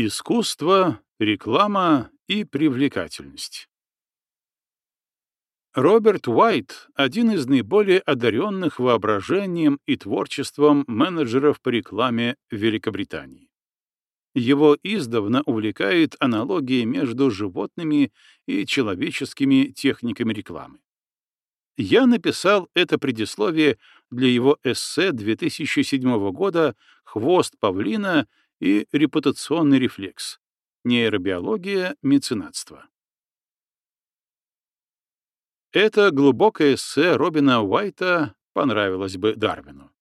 Искусство, реклама и привлекательность. Роберт Уайт — один из наиболее одаренных воображением и творчеством менеджеров по рекламе Великобритании. Его издавна увлекает аналогии между животными и человеческими техниками рекламы. Я написал это предисловие для его эссе 2007 года «Хвост павлина и репутационный рефлекс. Нейробиология меценатства». Это глубокое эссе Робина Уайта понравилось бы Дарвину.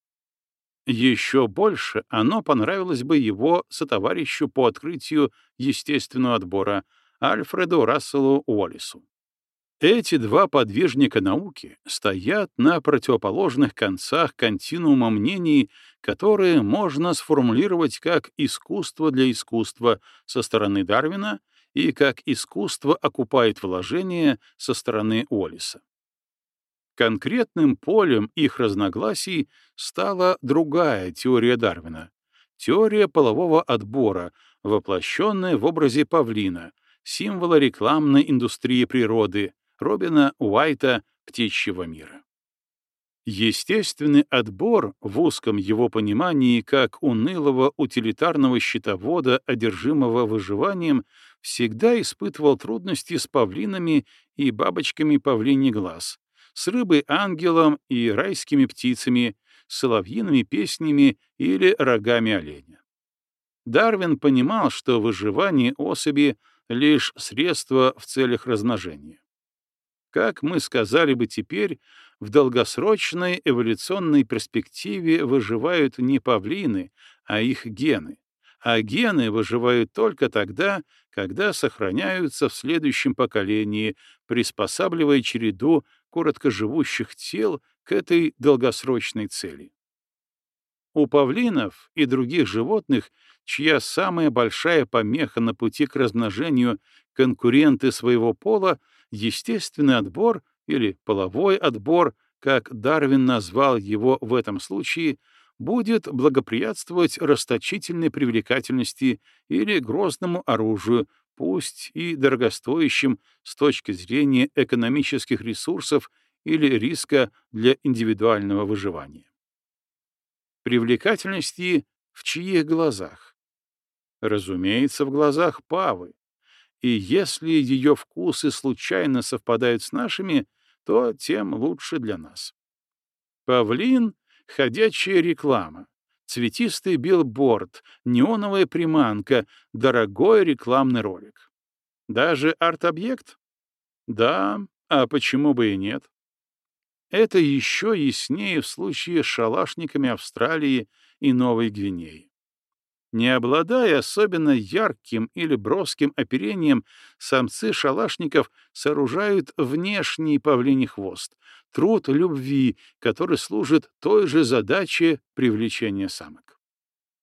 Еще больше оно понравилось бы его сотоварищу по открытию естественного отбора Альфреду Расселу Уоллису. Эти два подвижника науки стоят на противоположных концах континуума мнений, которые можно сформулировать как искусство для искусства со стороны Дарвина и как искусство окупает вложения со стороны Уоллиса. Конкретным полем их разногласий стала другая теория Дарвина — теория полового отбора, воплощенная в образе павлина, символа рекламной индустрии природы, Робина Уайта «Птичьего мира». Естественный отбор в узком его понимании как унылого утилитарного счетовода, одержимого выживанием, всегда испытывал трудности с павлинами и бабочками павлиний глаз, с рыбой-ангелом и райскими птицами, соловьиными песнями или рогами оленя. Дарвин понимал, что выживание особи — лишь средство в целях размножения. Как мы сказали бы теперь, в долгосрочной эволюционной перспективе выживают не павлины, а их гены. А гены выживают только тогда, когда сохраняются в следующем поколении, приспосабливая череду короткоживущих тел к этой долгосрочной цели. У павлинов и других животных, чья самая большая помеха на пути к размножению конкуренты своего пола, естественный отбор или половой отбор, как Дарвин назвал его в этом случае, будет благоприятствовать расточительной привлекательности или грозному оружию, пусть и дорогостоящим с точки зрения экономических ресурсов или риска для индивидуального выживания. Привлекательности в чьих глазах? Разумеется, в глазах Павы. И если ее вкусы случайно совпадают с нашими, то тем лучше для нас. Павлин — ходячая реклама, цветистый билборд, неоновая приманка, дорогой рекламный ролик. Даже арт-объект? Да, а почему бы и нет? Это еще яснее в случае с шалашниками Австралии и Новой Гвинеи. Не обладая особенно ярким или броским оперением, самцы шалашников сооружают внешний павлиний хвост, труд любви, который служит той же задаче привлечения самок.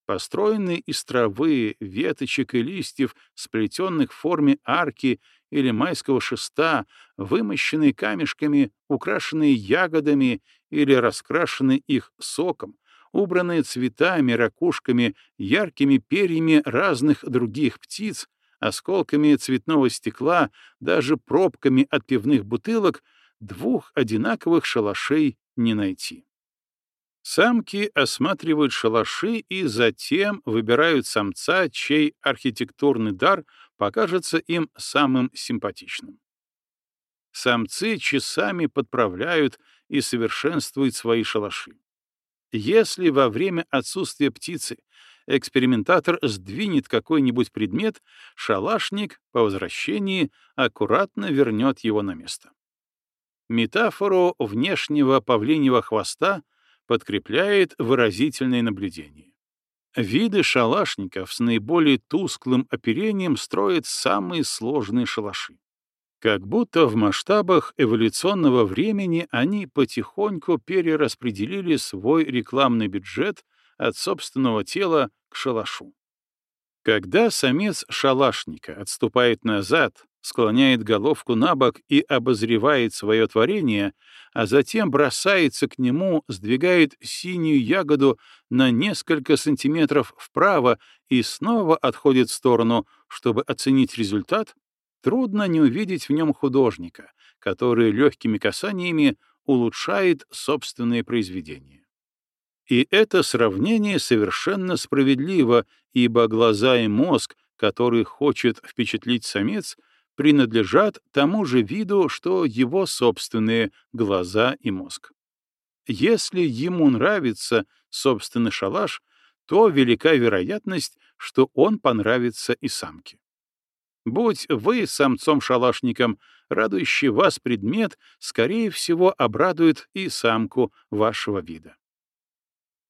Построенные из травы, веточек и листьев, сплетенных в форме арки или майского шеста, вымощенные камешками, украшенные ягодами или раскрашенные их соком, убранные цветами, ракушками, яркими перьями разных других птиц, осколками цветного стекла, даже пробками от пивных бутылок, двух одинаковых шалашей не найти. Самки осматривают шалаши и затем выбирают самца, чей архитектурный дар покажется им самым симпатичным. Самцы часами подправляют и совершенствуют свои шалаши. Если во время отсутствия птицы экспериментатор сдвинет какой-нибудь предмет, шалашник по возвращении аккуратно вернет его на место. Метафору внешнего павлиньего хвоста подкрепляет выразительное наблюдение. Виды шалашников с наиболее тусклым оперением строят самые сложные шалаши. Как будто в масштабах эволюционного времени они потихоньку перераспределили свой рекламный бюджет от собственного тела к шалашу. Когда самец шалашника отступает назад, склоняет головку на бок и обозревает свое творение, а затем бросается к нему, сдвигает синюю ягоду на несколько сантиметров вправо и снова отходит в сторону, чтобы оценить результат, трудно не увидеть в нем художника, который легкими касаниями улучшает собственные произведения. И это сравнение совершенно справедливо, ибо глаза и мозг, который хочет впечатлить самец, принадлежат тому же виду, что его собственные глаза и мозг. Если ему нравится собственный шалаш, то велика вероятность, что он понравится и самке. Будь вы самцом-шалашником, радующий вас предмет, скорее всего, обрадует и самку вашего вида.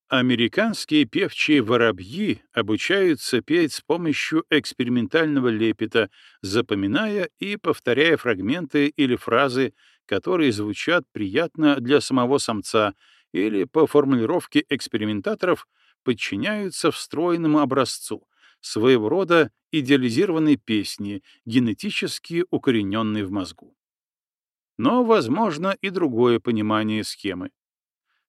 Американские певчие воробьи обучаются петь с помощью экспериментального лепета, запоминая и повторяя фрагменты или фразы, которые звучат приятно для самого самца или по формулировке экспериментаторов подчиняются встроенному образцу, своего рода идеализированной песни, генетически укорененной в мозгу. Но возможно и другое понимание схемы.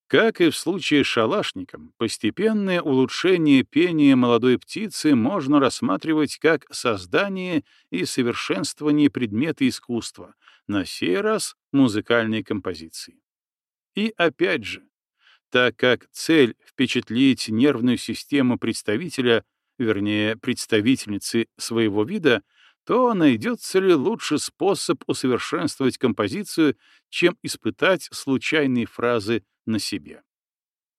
Как и в случае с шалашником, постепенное улучшение пения молодой птицы можно рассматривать как создание и совершенствование предмета искусства, на сей раз музыкальной композиции. И опять же, так как цель впечатлить нервную систему представителя вернее, представительницы своего вида, то найдется ли лучший способ усовершенствовать композицию, чем испытать случайные фразы на себе.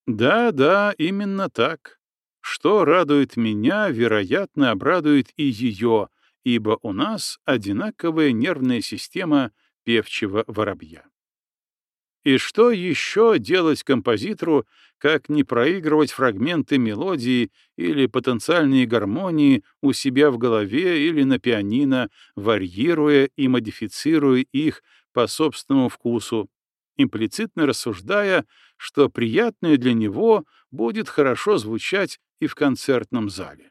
Да, да, именно так. Что радует меня, вероятно, обрадует и ее, ибо у нас одинаковая нервная система певчего воробья. И что еще делать композитору, как не проигрывать фрагменты мелодии или потенциальные гармонии у себя в голове или на пианино, варьируя и модифицируя их по собственному вкусу, имплицитно рассуждая, что приятное для него будет хорошо звучать и в концертном зале.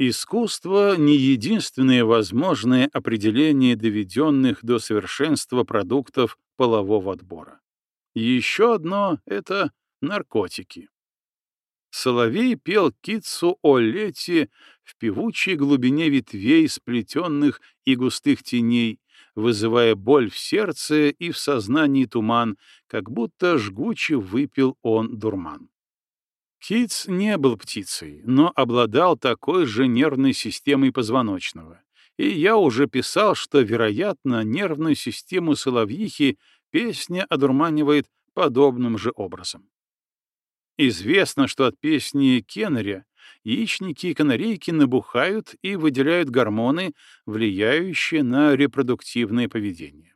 Искусство — не единственное возможное определение доведенных до совершенства продуктов полового отбора. Еще одно — это наркотики. Соловей пел китсу о лете в певучей глубине ветвей, сплетенных и густых теней, вызывая боль в сердце и в сознании туман, как будто жгуче выпил он дурман. Китс не был птицей, но обладал такой же нервной системой позвоночного. И я уже писал, что, вероятно, нервную систему соловьихи песня одурманивает подобным же образом. Известно, что от песни Кеннеря яичники и канарейки набухают и выделяют гормоны, влияющие на репродуктивное поведение.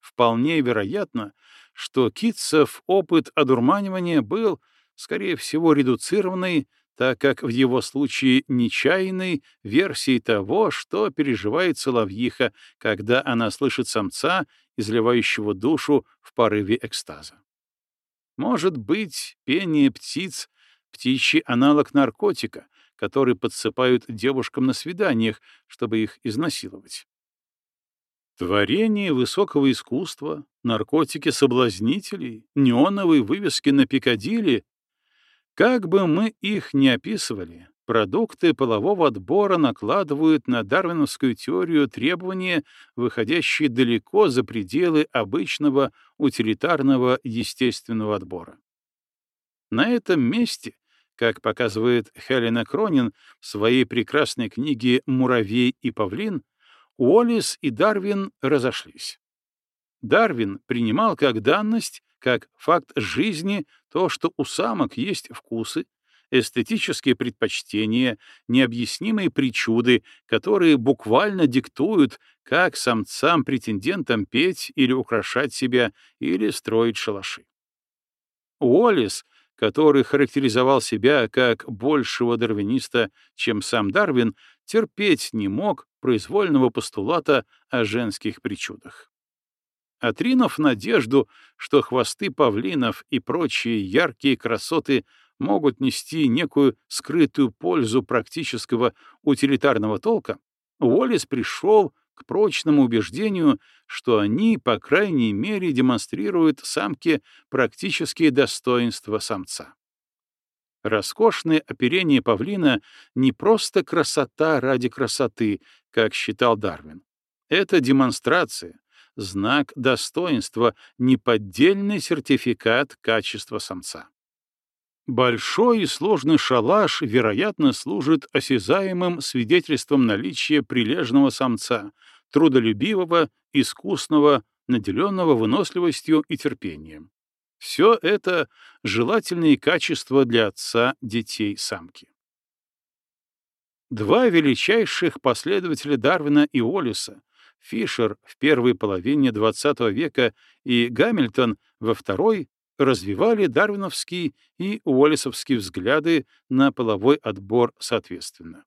Вполне вероятно, что Китсов опыт одурманивания был скорее всего, редуцированной, так как в его случае нечаянной версией того, что переживает соловьиха, когда она слышит самца, изливающего душу в порыве экстаза. Может быть, пение птиц — птичий аналог наркотика, который подсыпают девушкам на свиданиях, чтобы их изнасиловать. Творение высокого искусства, наркотики соблазнителей, неоновые вывески на Пикадилли как бы мы их ни описывали, продукты полового отбора накладывают на дарвиновскую теорию требования, выходящие далеко за пределы обычного утилитарного естественного отбора. На этом месте, как показывает Хелена Кронин в своей прекрасной книге «Муравей и павлин», Уоллес и Дарвин разошлись. Дарвин принимал как данность как факт жизни то, что у самок есть вкусы, эстетические предпочтения, необъяснимые причуды, которые буквально диктуют, как самцам-претендентам петь или украшать себя, или строить шалаши. Уоллес, который характеризовал себя как большего дарвиниста, чем сам Дарвин, терпеть не мог произвольного постулата о женских причудах. Отринув надежду, что хвосты павлинов и прочие яркие красоты могут нести некую скрытую пользу практического утилитарного толка, Уоллес пришел к прочному убеждению, что они, по крайней мере, демонстрируют самке практические достоинства самца. Роскошное оперение павлина — не просто красота ради красоты, как считал Дарвин. Это демонстрация, знак достоинства, неподдельный сертификат качества самца. Большой и сложный шалаш, вероятно, служит осязаемым свидетельством наличия прилежного самца, трудолюбивого, искусного, наделенного выносливостью и терпением. Все это — желательные качества для отца детей самки. Два величайших последователя Дарвина и Уоллеса, Фишер в первой половине XX века и Гамильтон во второй, развивали дарвиновский и уоллесовский взгляды на половой отбор соответственно.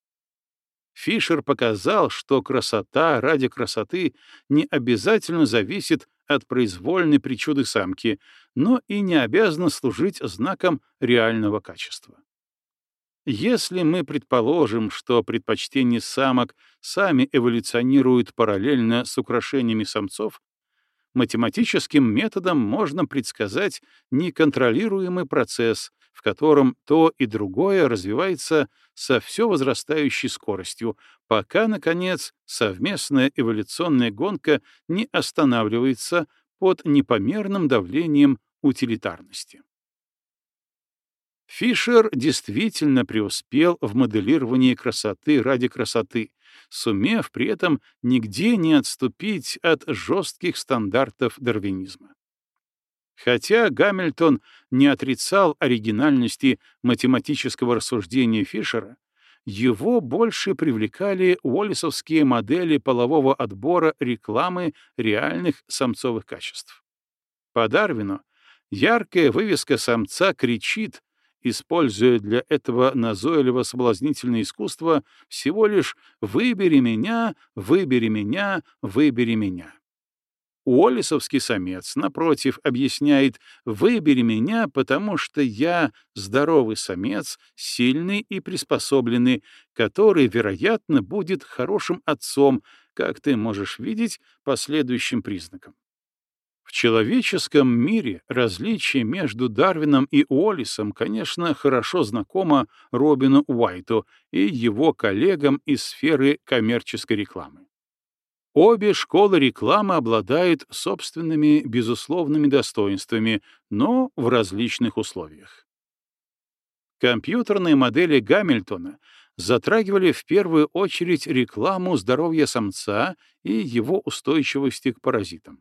Фишер показал, что красота ради красоты не обязательно зависит от произвольной причуды самки, но и не обязана служить знаком реального качества. Если мы предположим, что предпочтения самок сами эволюционируют параллельно с украшениями самцов, математическим методом можно предсказать неконтролируемый процесс, в котором то и другое развивается со все возрастающей скоростью, пока, наконец, совместная эволюционная гонка не останавливается под непомерным давлением утилитарности. Фишер действительно преуспел в моделировании красоты ради красоты, сумев при этом нигде не отступить от жестких стандартов дарвинизма. Хотя Гамильтон не отрицал оригинальности математического рассуждения Фишера, его больше привлекали уоллисовские модели полового отбора рекламы реальных самцовых качеств. По Дарвину яркая вывеска самца кричит, используя для этого назойливо-соблазнительное искусство всего лишь «выбери меня, выбери меня, выбери меня». Уоллисовский самец, напротив, объясняет «выбери меня, потому что я здоровый самец, сильный и приспособленный, который, вероятно, будет хорошим отцом, как ты можешь видеть по следующим признакам. Человеческом мире различие между Дарвином и Уоллисом, конечно, хорошо знакомо Робину Уайту и его коллегам из сферы коммерческой рекламы. Обе школы рекламы обладают собственными безусловными достоинствами, но в различных условиях. Компьютерные модели Гамильтона затрагивали в первую очередь рекламу здоровья самца и его устойчивости к паразитам.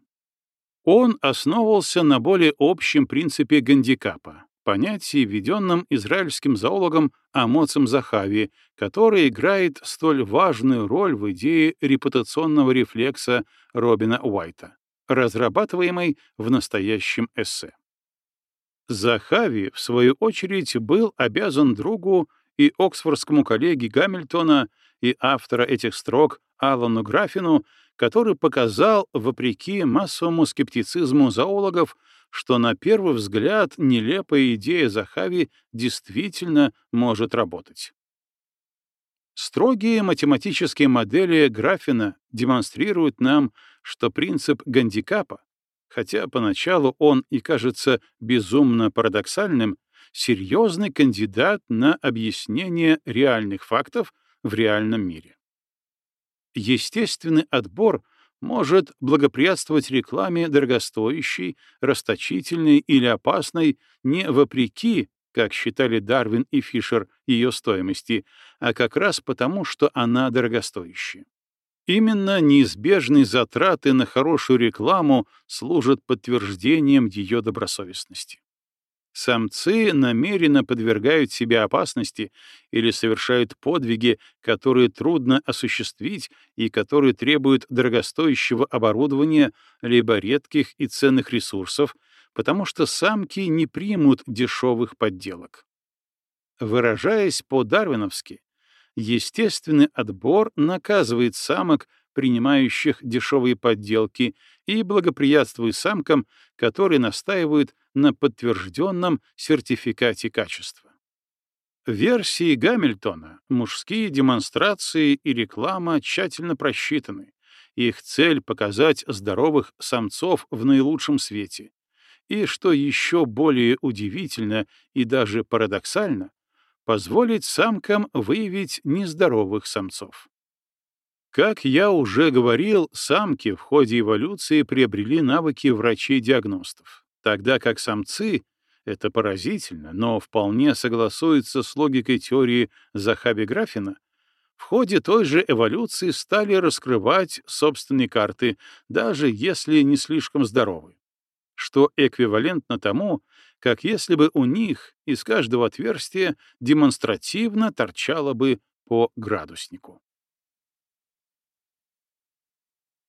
Он основывался на более общем принципе гандикапа, понятии, введенном израильским зоологом Амоцем Захави, который играет столь важную роль в идее репутационного рефлекса Робина Уайта, разрабатываемой в настоящем эссе. Захави, в свою очередь, был обязан другу и оксфордскому коллеге Гамильтона и автора этих строк Алану Графину который показал, вопреки массовому скептицизму зоологов, что на первый взгляд нелепая идея Захави действительно может работать. Строгие математические модели Графина демонстрируют нам, что принцип гандикапа, хотя поначалу он и кажется безумно парадоксальным, серьезный кандидат на объяснение реальных фактов в реальном мире. Естественный отбор может благоприятствовать рекламе дорогостоящей, расточительной или опасной не вопреки, как считали Дарвин и Фишер, ее стоимости, а как раз потому, что она дорогостоящая. Именно неизбежные затраты на хорошую рекламу служат подтверждением ее добросовестности. Самцы намеренно подвергают себя опасности или совершают подвиги, которые трудно осуществить и которые требуют дорогостоящего оборудования либо редких и ценных ресурсов, потому что самки не примут дешевых подделок. Выражаясь по-дарвиновски, естественный отбор наказывает самок, принимающих дешевые подделки, и благоприятствует самкам, которые настаивают на подтвержденном сертификате качества. В версии Гамильтона мужские демонстрации и реклама тщательно просчитаны. Их цель — показать здоровых самцов в наилучшем свете. И, что еще более удивительно и даже парадоксально, позволить самкам выявить нездоровых самцов. Как я уже говорил, самки в ходе эволюции приобрели навыки врачей-диагностов, тогда как самцы — это поразительно, но вполне согласуется с логикой теории Захаби Графина — в ходе той же эволюции стали раскрывать собственные карты, даже если не слишком здоровы, что эквивалентно тому, как если бы у них из каждого отверстия демонстративно торчало бы по градуснику.